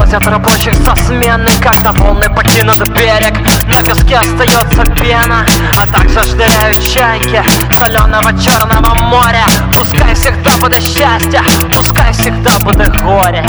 от рабочих со смены Когда волны покинут берег. На песке остается пена А также штыряют чайки Соленого черного моря. Пускай всегда будет счастье Пускай всегда будет горе.